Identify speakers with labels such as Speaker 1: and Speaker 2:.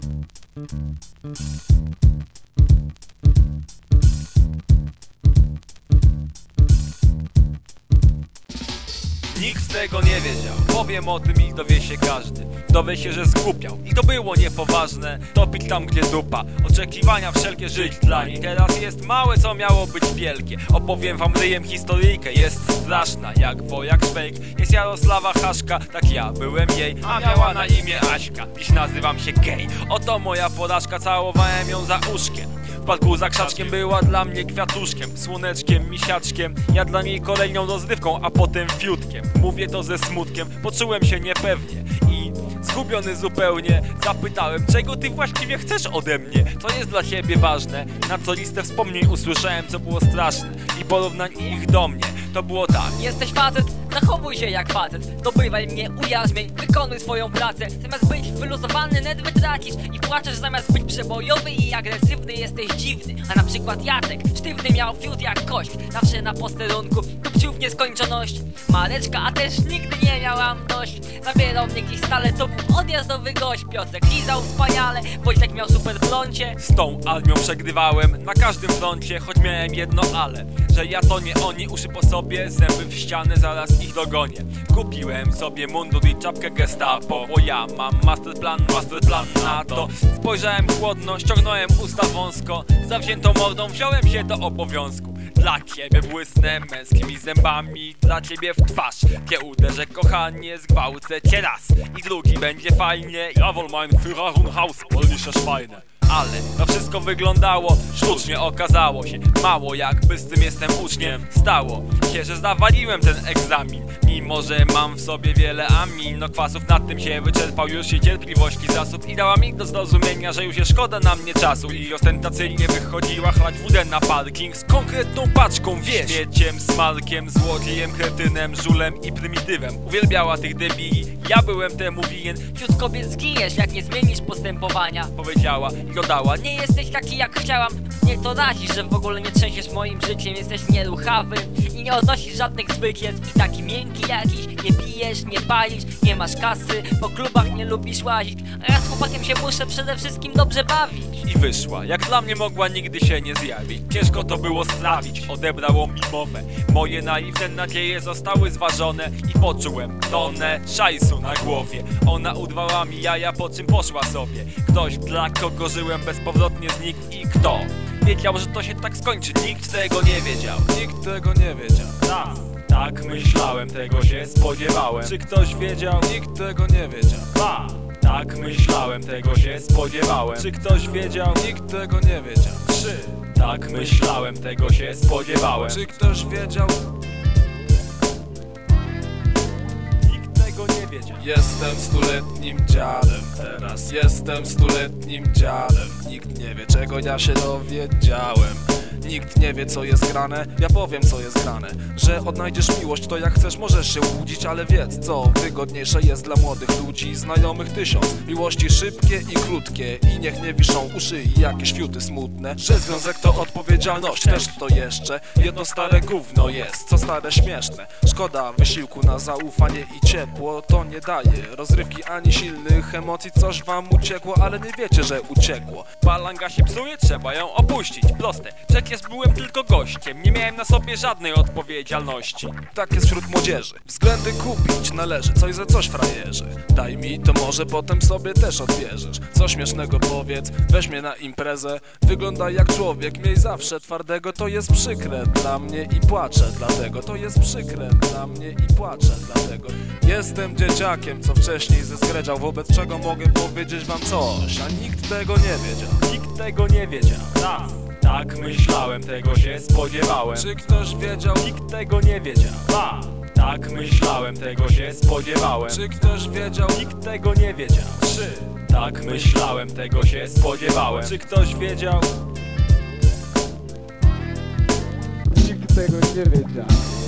Speaker 1: Thank you. Nikt z tego nie wiedział, powiem o tym i dowie się każdy. Dowie się, że skupiał i to było niepoważne Topić tam gdzie dupa, oczekiwania wszelkie żyć dla niej. Teraz jest małe co miało być wielkie. Opowiem wam ryjem historyjkę, jest straszna Jak wojak szwejk, jest Jarosława Haszka Tak ja byłem jej, a miała na imię Aśka. Dziś nazywam się gej, oto moja porażka. Całowałem ją za uszkiem w parku za krzaczkiem była dla mnie kwiatuszkiem, słoneczkiem, misiaczkiem. Ja dla niej kolejną rozrywką, a potem fiutkiem. Mówię to ze smutkiem, poczułem się niepewnie I zgubiony zupełnie. Zapytałem, czego ty właściwie chcesz ode mnie? Co jest dla ciebie ważne? Na co listę wspomnień usłyszałem, co było straszne I porównań ich do mnie. To było tak.
Speaker 2: Jesteś facet, zachowuj się jak facet. Zdobywaj mnie, ujarzmiej, wykonuj swoją pracę. Zamiast być wyluzowany, net wytracisz. I płaczesz zamiast być przebojowy i agresywny Jesteś dziwny, a na przykład Jacek Sztywny miał fiut jak kość. Zawsze na posterunku, dupcił w nieskończoność. Mareczka, a też nigdy nie miałam dość. Zabierał mnie gdzieś stale, to był odjazdowy gość. Piotrek lizał wspaniale, Wojtek miał super plącie
Speaker 1: Z tą armią przegrywałem na każdym froncie, choć miałem jedno ale Że ja to nie oni, uszy po sobie, zęby w ścianę, zaraz dogonię Kupiłem sobie mundur i czapkę gestapo, bo ja mam masterplan, masterplan na to. Spojrzałem chłodno, ściągnąłem usta wąsko, zawziętą mordą wziąłem się do obowiązku. Dla ciebie błysnę męskimi zębami Dla ciebie w twarz Cię uderzę kochanie Zgwałcę cię raz. I drugi będzie fajnie Jawohl mein Führer und Haus Polnische Schweine ale to wszystko wyglądało sztucznie okazało się. Mało jakby z tym jestem uczniem. Stało się, że zawaliłem ten egzamin. Mimo, że mam w sobie wiele aminokwasów Nad tym się wyczerpał już się cierpliwości zasób. I dała mi do zrozumienia, że już jest szkoda na mnie czasu. I ostentacyjnie wychodziła chlać wódę na parking Z konkretną paczką, wiesz? Śmieciem, smalkiem, złodziejem, kretynem, żulem i prymitywem. Uwielbiała tych debili, ja byłem temu winien
Speaker 2: Wśród kobiet zginiesz, jak nie zmienisz postępowania.
Speaker 1: Powiedziała i dodała
Speaker 2: Nie jesteś taki jak chciałam Nie to razi, że w ogóle nie trzęsiesz moim życiem Jesteś nieruchawy i nie odnosisz żadnych zwycięstw I taki miękki jakiś Nie pijesz, nie palisz, nie masz kasy Po klubach nie lubisz łazić. A ja z chłopakiem się muszę przede wszystkim dobrze bawić.
Speaker 1: I wyszła Jak dla mnie mogła nigdy się nie zjawić. Ciężko to było strawić, odebrało mi mowę Moje naiwne nadzieje zostały zważone I poczułem tonę szajsu na głowie. Ona udwała mi jaja, po czym poszła sobie. Ktoś, dla kogo żyłem bezpowrotnie znikł I kto? Wiedział, że to się tak skończy. Nikt tego nie wiedział.
Speaker 3: Nikt tego nie wiedział.
Speaker 1: Tak, tak myślałem, tego się spodziewałem. Czy ktoś wiedział?
Speaker 3: Nikt tego nie wiedział.
Speaker 1: Dwa tak myślałem, tego się spodziewałem. Czy ktoś wiedział?
Speaker 3: Nikt tego nie wiedział.
Speaker 1: Trzy. Tak myślałem, tego się spodziewałem.
Speaker 3: Czy ktoś wiedział?
Speaker 1: Wiedział
Speaker 3: Jestem stuletnim dziadem teraz Jestem stuletnim dziadem. Nikt nie wie czego ja się dowiedziałem Nikt nie wie co jest grane, ja powiem co jest grane. Że odnajdziesz miłość to jak chcesz możesz się łudzić Ale wiedz co wygodniejsze jest dla młodych ludzi Znajomych tysiąc, miłości szybkie i krótkie I niech nie wiszą uszy i jakieś fiuty smutne. Że związek to odpowiedzialność, też to jeszcze. Jedno stare gówno jest, co stare śmieszne. Szkoda wysiłku na zaufanie i ciepło To nie daje rozrywki ani silnych emocji. Coś wam uciekło, ale nie wiecie, że uciekło.
Speaker 1: Balanga się psuje, trzeba ją opuścić. Proste, przecież byłem tylko gościem Nie miałem na sobie żadnej odpowiedzialności.
Speaker 3: Tak jest wśród młodzieży. Względy kupić należy, coś za coś frajerze Daj mi, to może potem sobie też odbierzesz. Co śmiesznego powiedz, weź mnie na imprezę. Wyglądaj jak człowiek, miej zawsze twardego To jest przykre dla mnie i płaczę dlatego. To jest przykre dla mnie i płaczę dlatego. Jestem dzieciakiem, co wcześniej zeskredzał Wobec czego mogę powiedzieć wam coś A nikt tego nie wiedział.
Speaker 1: Nikt tego nie wiedział. Tak, tak myślałem, tego się spodziewałem
Speaker 3: Czy ktoś wiedział?
Speaker 1: Nikt tego nie wiedział Dwa Tak myślałem, tego się spodziewałem
Speaker 3: Czy ktoś wiedział?
Speaker 1: Nikt tego nie wiedział
Speaker 3: Trzy
Speaker 1: Tak myślałem, tego się spodziewałem Czy ktoś wiedział?
Speaker 4: Nikt tego nie wiedział.